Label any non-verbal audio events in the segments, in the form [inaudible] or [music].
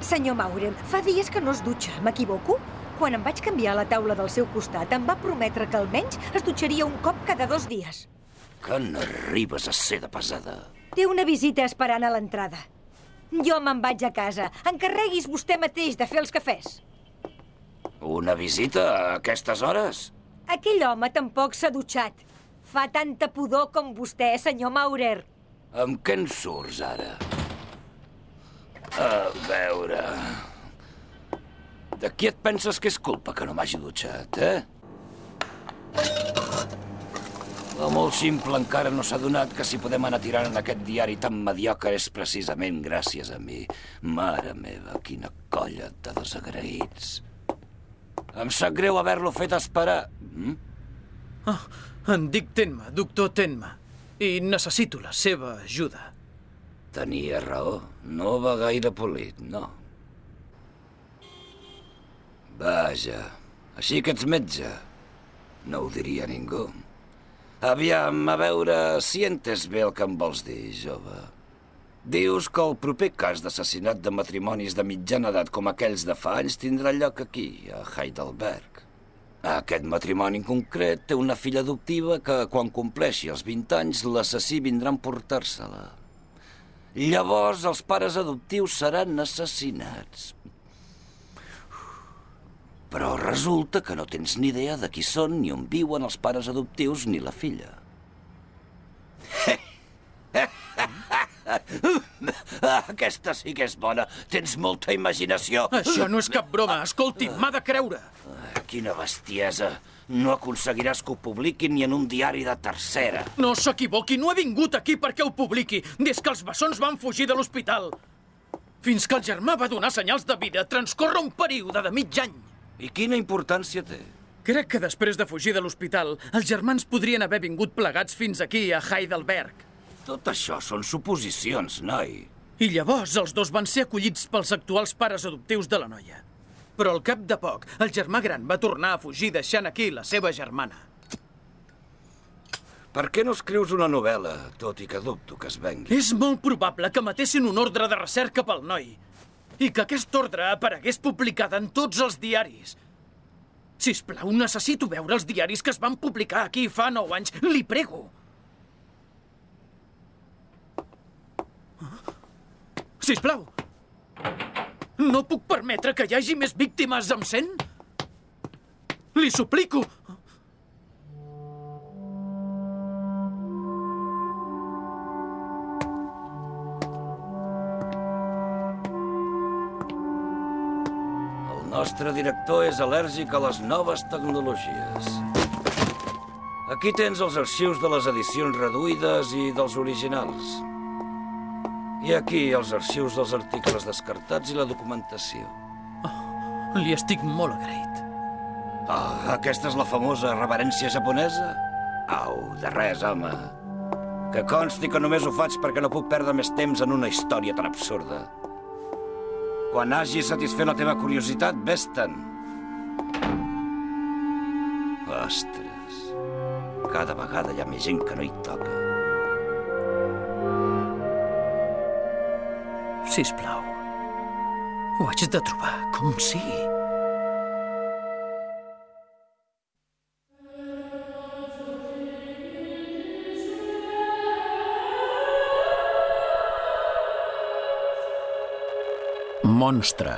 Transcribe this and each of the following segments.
Senyor Maurem, fa dies que no es dutxa, m'equivoco? Quan em vaig canviar a la taula del seu costat, em va prometre que almenys es dutxaria un cop cada dos dies. Que n'arribes a ser de pesada. Té una visita esperant a l'entrada. Jo me'n vaig a casa. Encarreguis vostè mateix de fer els cafès. Una visita a aquestes hores? Aquell home tampoc s'ha dutxat. Fa tanta pudor com vostè, senyor Maurer. Amb què en surts, ara? A veure... De qui et penses que és culpa que no m'hagi dutxat, eh? La molt simple encara no s'ha donat que si podem anar tirant en aquest diari tan mediocre és precisament gràcies a mi. Mare meva, quina colla de desagraïts. Em sap greu haver-lo fet esperar. Mm? Oh, em dic Tenma, doctor Tenma, i necessito la seva ajuda. Tenia raó. No va gaire polit, no. Vaja, així que ets metge. No ho diria ningú. Aviam, a veure si entes bé el que em vols dir, jove. Dius que el proper cas d'assassinat de matrimonis de mitjana edat com aquells de fa anys tindrà lloc aquí, a Heidelberg. Aquest matrimoni en concret té una filla adoptiva que, quan compleixi els 20 anys, l'assassí vindrà a emportar-se-la. Llavors els pares adoptius seran assassinats. Però resulta que no tens ni idea de qui són, ni on viuen els pares adoptius, ni la filla. Aquesta sí que és bona. Tens molta imaginació. Això no és cap broma. Escolti, m'ha de creure. Quina bestiesa. No aconseguiràs que ho publiquin ni en un diari de tercera. No s'equivoqui, no he vingut aquí perquè ho publiqui, des que els bessons van fugir de l'hospital. Fins que el germà va donar senyals de vida, transcorre un període de mig any. I quina importància té? Crec que després de fugir de l'hospital, els germans podrien haver vingut plegats fins aquí, a Heidelberg. Tot això són suposicions, noi. I llavors els dos van ser acollits pels actuals pares adoptius de la noia. Però al cap de poc, el germà gran va tornar a fugir deixant aquí la seva germana. Per què no escrius una novel·la, tot i que dubto que es vengui? És molt probable que matessin un ordre de recerca pel noi i que aquest ordre aparegués publicada en tots els diaris. Si us plau, necessito veure els diaris que es van publicar aquí fa nou anys. Li prego. Si us plau. No puc permetre que hi hagi més víctimes, em sent? Li suplico. El nostre director és al·lèrgic a les noves tecnologies. Aquí tens els arxius de les edicions reduïdes i dels originals. I aquí els arxius dels articles descartats i la documentació. Li estic molt agraït. Ah, aquesta és la famosa reverència japonesa? Au, de res, home. Que consti que només ho faig perquè no puc perdre més temps en una història tan absurda. Quan hagi satisfet la teva curiositat, vés-te'n. Ostres, cada vegada hi ha més gent que no hi toca. Si us plau. Ho haig de trobar, com sigui. Monstre.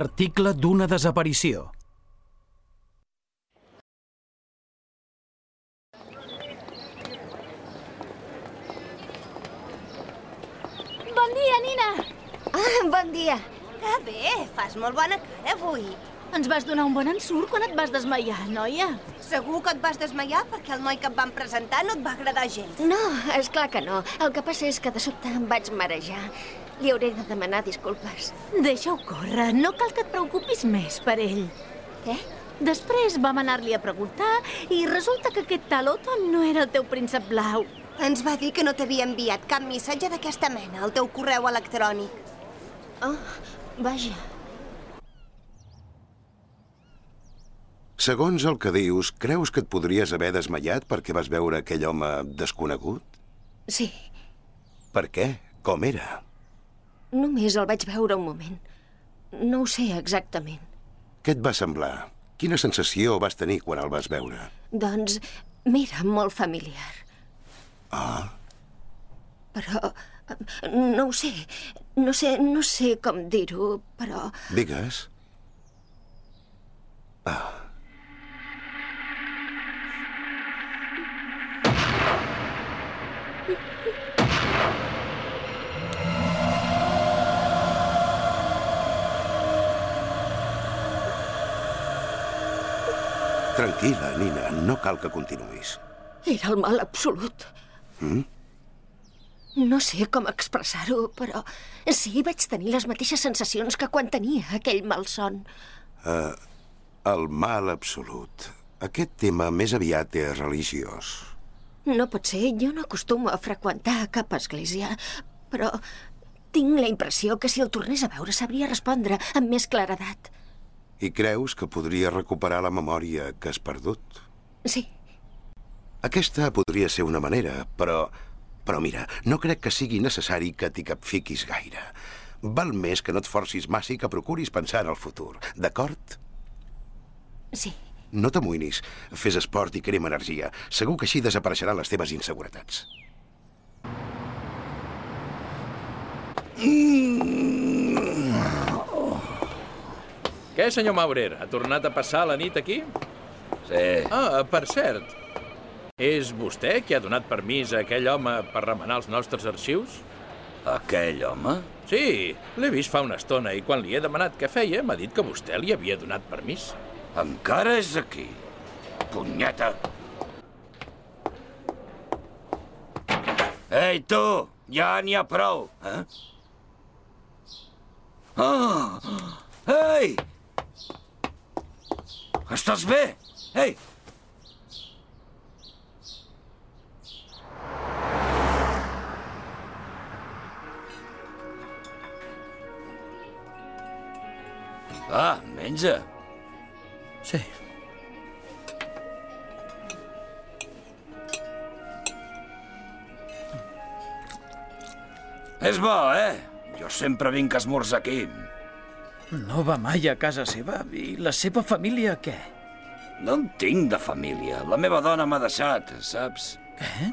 Article d'una desaparició. Bon dia, Nina! Ah, bon dia. Que bé, fas molt bona cara avui. Ens vas donar un bon ensurt quan et vas desmaiar, noia. Segur que et vas desmaiar perquè el noi que et van presentar no et va agradar gens. No, és clar que no. El que passa és que de sobte em vaig marejar. Li hauré de demanar disculpes. Deixa-ho córrer, no cal que et preocupis més per ell. Què? Després vam anar-li a preguntar i resulta que aquest tal Otto no era el teu príncep blau. Ens va dir que no t'havia enviat cap missatge d'aquesta mena al teu correu electrònic. Oh, vaja. Segons el que dius, creus que et podries haver desmaiat perquè vas veure aquell home desconegut? Sí, Per què? Com era? Només el vaig veure un moment. No ho sé exactament. Què et va semblar? Quina sensació vas tenir quan el vas veure? Doncs m'era molt familiar. Ah, Però no ho sé. No sé, no sé com dir-ho, però... digues. [laughs] Tranquil·la, Nina, no cal que continuïs. Era el mal absolut. Mm? No sé com expressar-ho, però sí, vaig tenir les mateixes sensacions que quan tenia aquell malson. El mal absolut. Aquest tema més aviat és religiós. No pot ser, jo no acostumo a freqüentar cap església, però tinc la impressió que si el tornés a veure sabria respondre amb més claredat. I creus que podria recuperar la memòria que has perdut? Sí, Aquesta podria ser una manera, però... Però mira, no crec que sigui necessari que t'hi capfiquis gaire. Val més que no et forcis massa i que procuris pensar en el futur, d'acord? sí. No t'amoïnis. Fes esport i crema energia. Segur que així desapareixeran les teves inseguretats. Què, senyor Maurer? Ha tornat a passar la nit aquí? Sí. Ah, per cert, és vostè qui ha donat permís a aquell home per remenar els nostres arxius? Aquell home? Sí, l'he vist fa una estona i quan li he demanat què feia m'ha dit que vostè li havia donat permís. Encara és aquí. Punyeta! Ei, tu! Ja n'hi ha prou, eh? Ah! Ei! Estàs bé? Ei! Ah, menja. Sí. És bo, eh? Jo sempre vinc a esmorzar aquí. No va mai a casa seva. I la seva família, què? No en tinc de família. La meva dona m'ha deixat, saps? Què?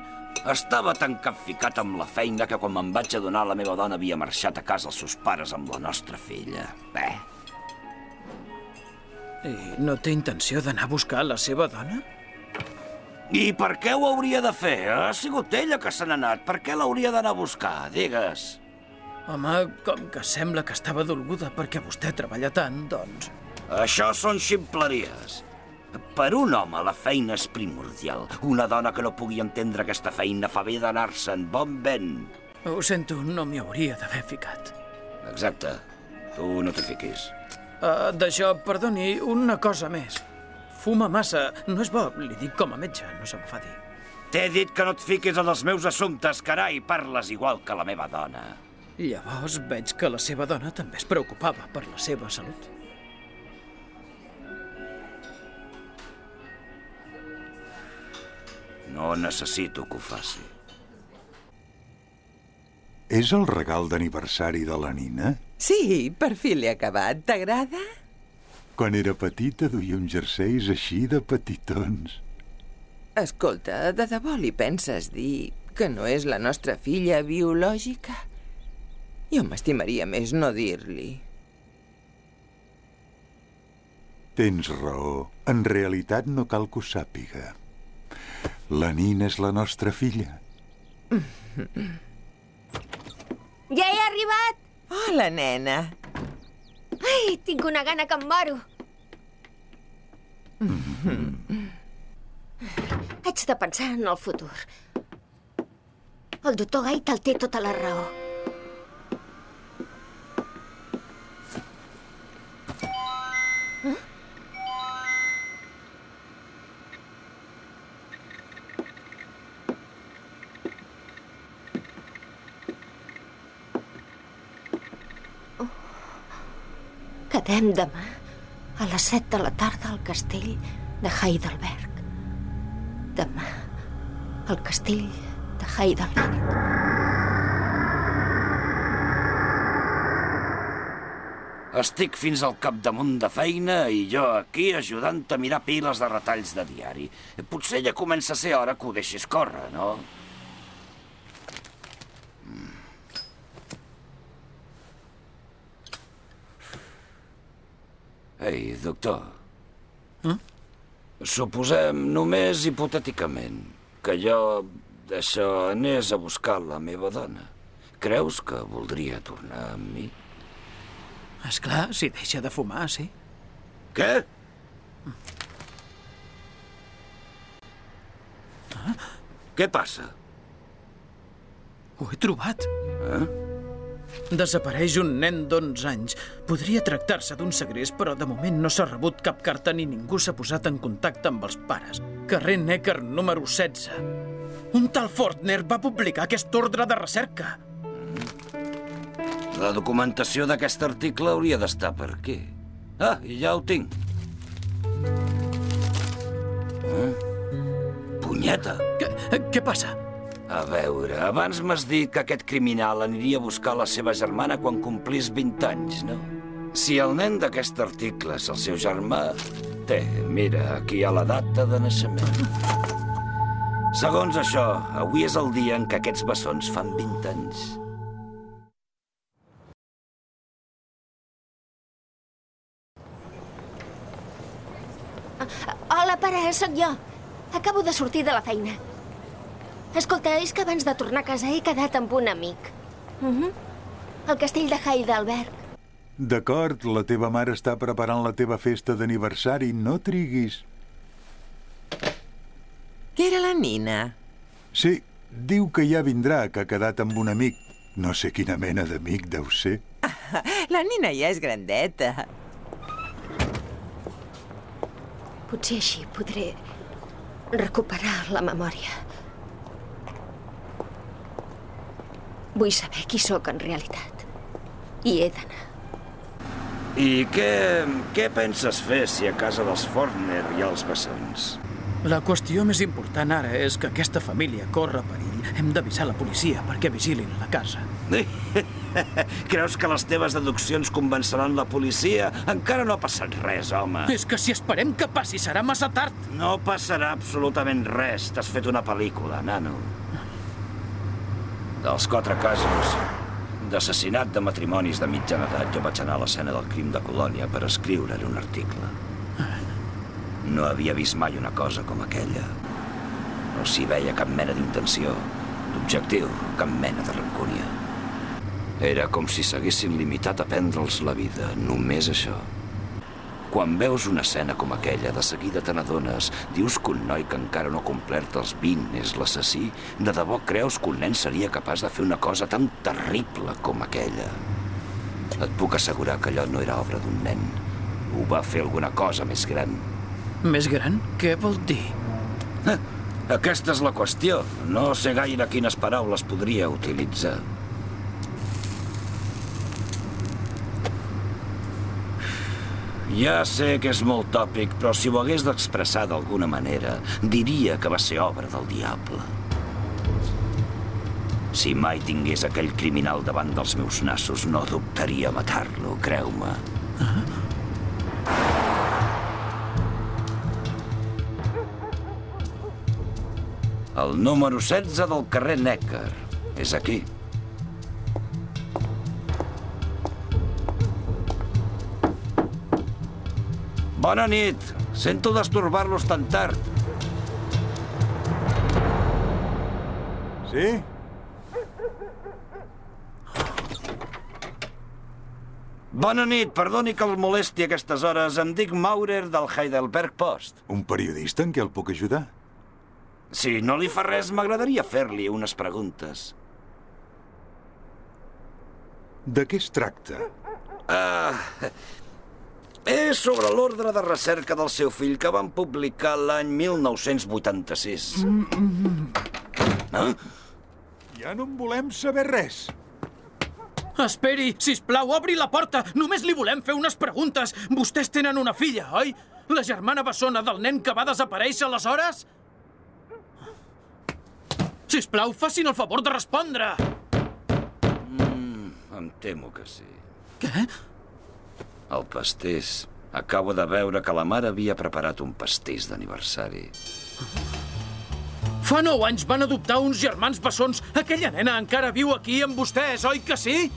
Estava tan capficat amb la feina que quan me'n vaig adonar la meva dona havia marxat a casa els seus pares amb la nostra filla. Bé, I no té intenció d'anar a buscar la seva dona? i per què ho hauria de fer? Ha sigut ella que se n'ha anat. Per què l'hauria d'anar a buscar? Digues. Home, com que sembla que estava dolguda perquè vostè treballa tant, doncs... Això són ximpleries. Per un home la feina és primordial. Una dona que no pugui entendre aquesta feina fa bé d'anar-se'n bon vent. Ho sento, no m'hi hauria d'haver ficat. Exacte. Tu no t'hi fiquis. Uh, D'això, perdoni, una cosa més. Fuma massa. No és bo, li dic com a metge, no s'enfadi. T'he dit que no et fiquis en els meus assumptes, carai, parles igual que la meva dona. Llavors veig que la seva dona també es preocupava per la seva salut. No necessito que ho faci. És el regal d'aniversari de la Nina? Sí, per fi l'he acabat. T'agrada? Quan era petita duia uns jerseis així de petitons. Escolta, de debò li penses dir que no és la nostra filla biològica? Jo m'estimaria més no dir-li. Tens raó. En realitat no cal que ho sàpiga. La Nina és la nostra filla. [laughs] Ja he arribat! Hola, nena. Ai, tinc una gana que em moro. Haig de pensar en el futur. El doctor Gaital té tota la raó. Quedem demà a les set de la tarda al castell de Heidelberg. Demà al castell de Heidelberg. Estic fins al capdamunt de feina i jo aquí ajudant a mirar piles de retalls de diari. Potser ja comença a ser hora que ho deixis córrer, no? Ei, doctor. Eh? Suposem, només hipotèticament, que jo d'això anés a buscar la meva dona. Creus que voldria tornar amb mi? És clar, si deixa de fumar, sí. Què? Què passa? Ho he trobat. Eh? Desapareix un nen d'11 anys. Podria tractar-se d'un segrest, però de moment no s'ha rebut cap carta ni ningú s'ha posat en contacte amb els pares. Carrer Necker, número 16. Un tal Fortner va publicar aquest ordre de recerca. La documentació d'aquest article hauria d'estar per aquí. Ah, i ja ho tinc. Eh? Punyeta! Què, què passa? A veure, abans m'has dit que aquest criminal aniria a buscar la seva germana quan complís 20 anys, no? Si el nen d'aquest article és el seu germà, té, mira, aquí hi ha la data de naixement. Segons això, avui és el dia en què aquests bessons fan 20 anys. Hola, pare, sóc jo. Acabo de sortir de la feina. Escolta, és que abans de tornar a casa he quedat amb un amic. Uh -huh. Al castell de Heidelberg. D'acord, la teva mare està preparant la teva festa d'aniversari. No triguis. Qui era la Nina? Sí, diu que ja vindrà, que ha quedat amb un amic. No sé quina mena d'amic deu ser. [laughs] La Nina ja és grandeta. Potser així podré recuperar la memòria. Vull saber qui sóc en realitat. I he d'anar. I què, què penses fer si a casa dels Forner hi ha els bessons? La qüestió més important ara és que aquesta família corre perill. Hem d'avisar la policia perquè vigilin la casa. [laughs] Creus que les teves deduccions convenceran la policia? Encara no ha passat res, home. És que si esperem que passi serà massa tard. No passarà absolutament res. T'has fet una pel·lícula, nano. Dels quatre casos d'assassinat de matrimonis de mitjana edat, jo vaig anar a l'escena del crim de Colònia per escriure un article. No havia vist mai una cosa com aquella. No s'hi veia cap mena d'intenció, d'objectiu, cap mena de rancúnia. Era com si s'haguessin limitat a prendre'ls la vida, només això. Quan veus una escena com aquella, de seguida te n'adones, dius que un noi que encara no ha complert els 20 és l'assassí, de debò creus que un nen seria capaç de fer una cosa tan terrible com aquella. Et puc assegurar que allò no era obra d'un nen. Ho va fer alguna cosa més gran. Més gran? Què vol dir? Eh, aquesta és la qüestió. No sé gaire quines paraules podria utilitzar. Ja sé que és molt tòpic, però si ho hagués d'expressar d'alguna manera, diria que va ser obra del diable. Si mai tingués aquell criminal davant dels meus nassos, no dubtaria matar-lo, creu-me. El número 16 del carrer Necker. És aquí. Bona nit. Sento destorbar-los tan tard. Sí? Bona nit, perdoni que el molesti a aquestes hores. Em dic Maurer del Heidelberg Post. Un periodista en què el puc ajudar? Si no li fa res, m'agradaria fer-li unes preguntes. De què es tracta? Uh, és sobre l'ordre de recerca del seu fill que van publicar l'any 1986. Eh? Ja no en volem saber res. Esperi, si plau, obri la porta. Només li volem fer unes preguntes. Vostès tenen una filla, oi? La germana bessona del nen que va desaparèixer aleshores? Si plau, facin el favor de respondre. Mm, em temo que sí. Què? El pastís. Acabo de veure que la mare havia preparat un pastís d'aniversari. Fa nou anys van adoptar uns germans bessons. Aquella nena encara viu aquí amb vostès, oi que sí?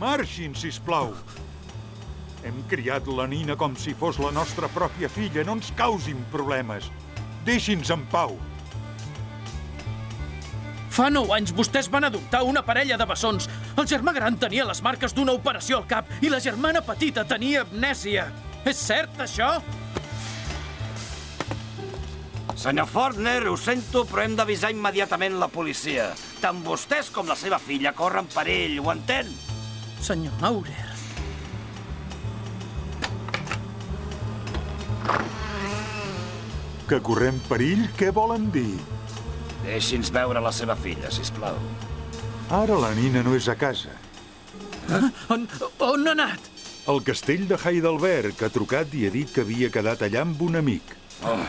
Marxin, si plau. Hem criat la Nina com si fos la nostra pròpia filla. No ens causin problemes. Deixi'ns en pau. Fa nou anys vostès van adoptar una parella de bessons. El germà gran tenia les marques d'una operació al cap i la germana petita tenia amnèsia. És cert, això? Senyor Fortner, ho sento, però hem d'avisar immediatament la policia. Tant vostès com la seva filla corren perill, ho entén? Senyor Maurer. Que correm perill? Què volen dir? Deixi'ns veure la seva filla, si plau. Ara la Nina no és a casa. Ah, on, on ha anat? El castell de Heidelberg ha trucat i ha dit que havia quedat allà amb un amic. Oh.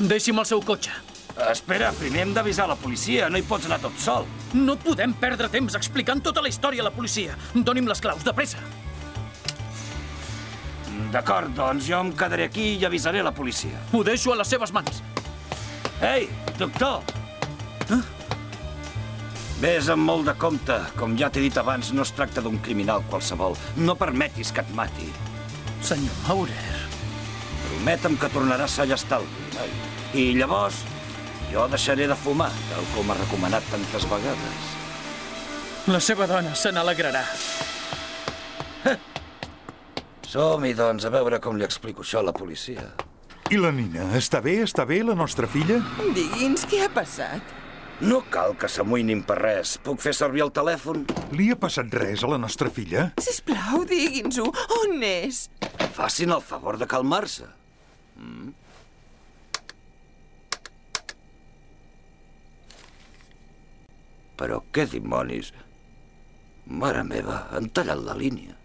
Deixi'm el seu cotxe. Espera, primer hem d'avisar la policia. No hi pots anar tot sol. No podem perdre temps explicant tota la història a la policia. Doni'm les claus, de pressa. D'acord, doncs jo em quedaré aquí i avisaré la policia. Ho deixo a les seves mans. Ei, doctor! Eh? Ves amb molt de compte. Com ja t'he dit abans, no es tracta d'un criminal qualsevol. No permetis que et mati. Senyor Maurer... Prometem que tornaràs a l'estalvi, noi. I llavors, jo deixaré de fumar, tal com ha recomanat tantes vegades. La seva dona se n'alegrarà. Som-hi, doncs, a veure com li explico això a la policia. I la Nina? Està bé? Està bé, la nostra filla? Digui'ns què ha passat. No cal que s'amoïnin per res. Puc fer servir el telèfon? Li ha passat res a la nostra filla? Sisplau, digui'ns-ho. On és? Facin el favor de calmar-se. Mm. Però què dimonis? Mare meva, han tallat la línia.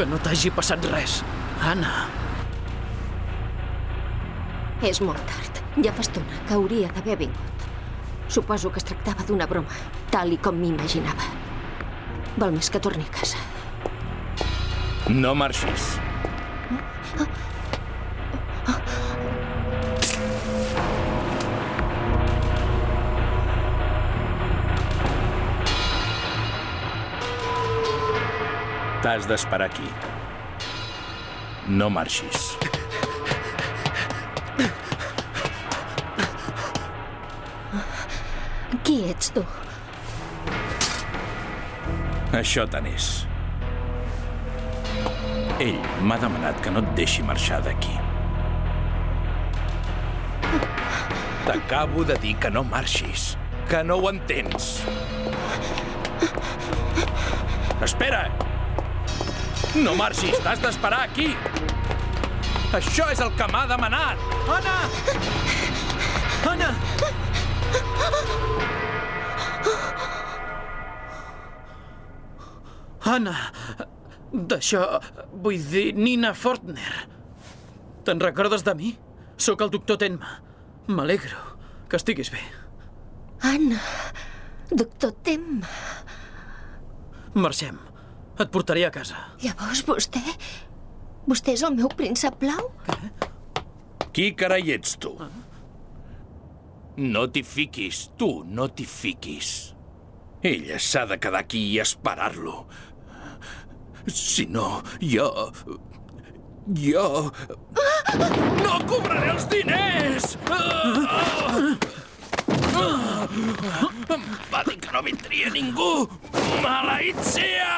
Que no t'hagi passat res. Anna. És molt tard. Ja fa estona que hauria d'haver vingut. Suposo que es tractava d'una broma, tal i com m'imaginava. Val més que torni a casa. No marxis. T'has d'esperar aquí. No marxis. Qui ets tu? Això tant és. Ell m'ha demanat que no et deixi marxar d'aquí. T'acabo de dir que no marxis, que no ho entens. Espera! No marxis, t'has d'esperar aquí. Això és el que m'ha demanat. Anna! Anna! Anna, d'això vull dir Nina Fortner. Te'n recordes de mi? Sóc el doctor Tenma. M'alegro que estiguis bé. Anna, doctor Tem. Marxem. Et portaré a casa. Llavors vostè... Vostè és el meu príncep blau? Què? Qui carai ets, tu? No t'hi fiquis, tu no t'hi fiquis. Ella s'ha de quedar aquí i esperar-lo. Si no, jo... Jo... No cobraré els diners! Em va dir que no vindria ningú! Maleït sia!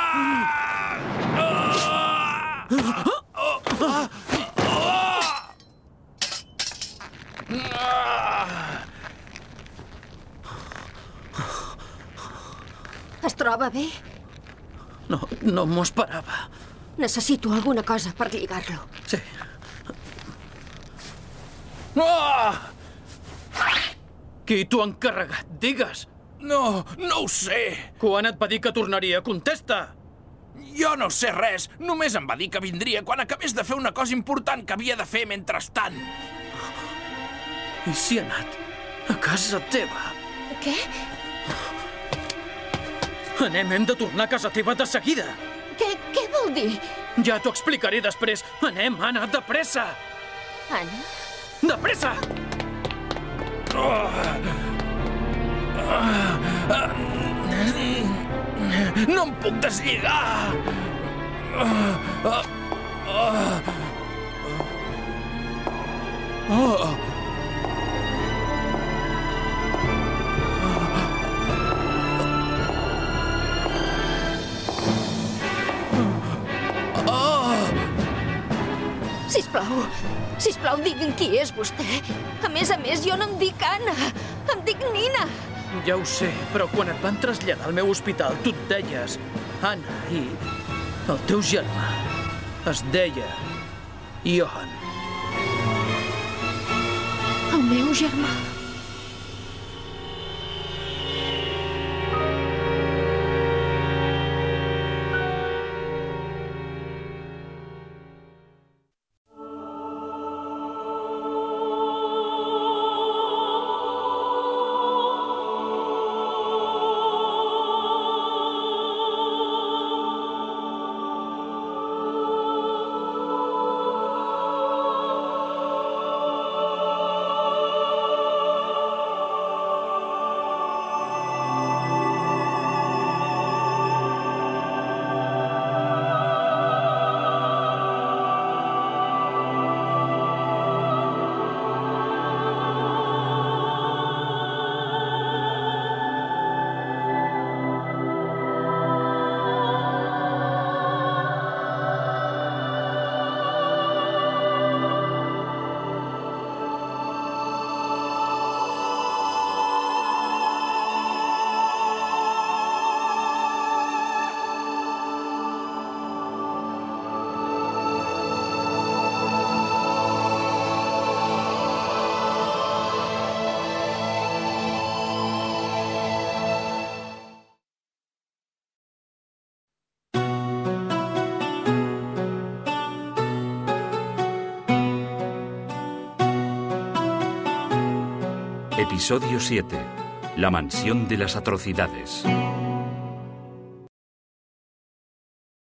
Es troba bé? No, no m'ho esperava. Necessito alguna cosa per lligar-lo. Sí. Oh! Qui t'ho ha encarregat? Digues. No, no ho sé. Quan et va dir que tornaria? Contesta! Jo no sé res. Només em va dir que vindria quan acabés de fer una cosa important que havia de fer mentrestant. I si ha anat a casa teva? Què? Anem, hem de tornar a casa teva de seguida. Què, què vol dir? Ja t'ho explicaré després. Anem, Anna, de pressa! Anna? De pressa! No em puc deslligar! Qui és vostè. A més a més, jo no em dic Anna, em dic Nina. Ja ho sé, però quan et van traslladar al meu hospital, tu et deies Anna i el teu germà es deia Johan. El meu germà. Episodio 7. La mansión de las atrocidades.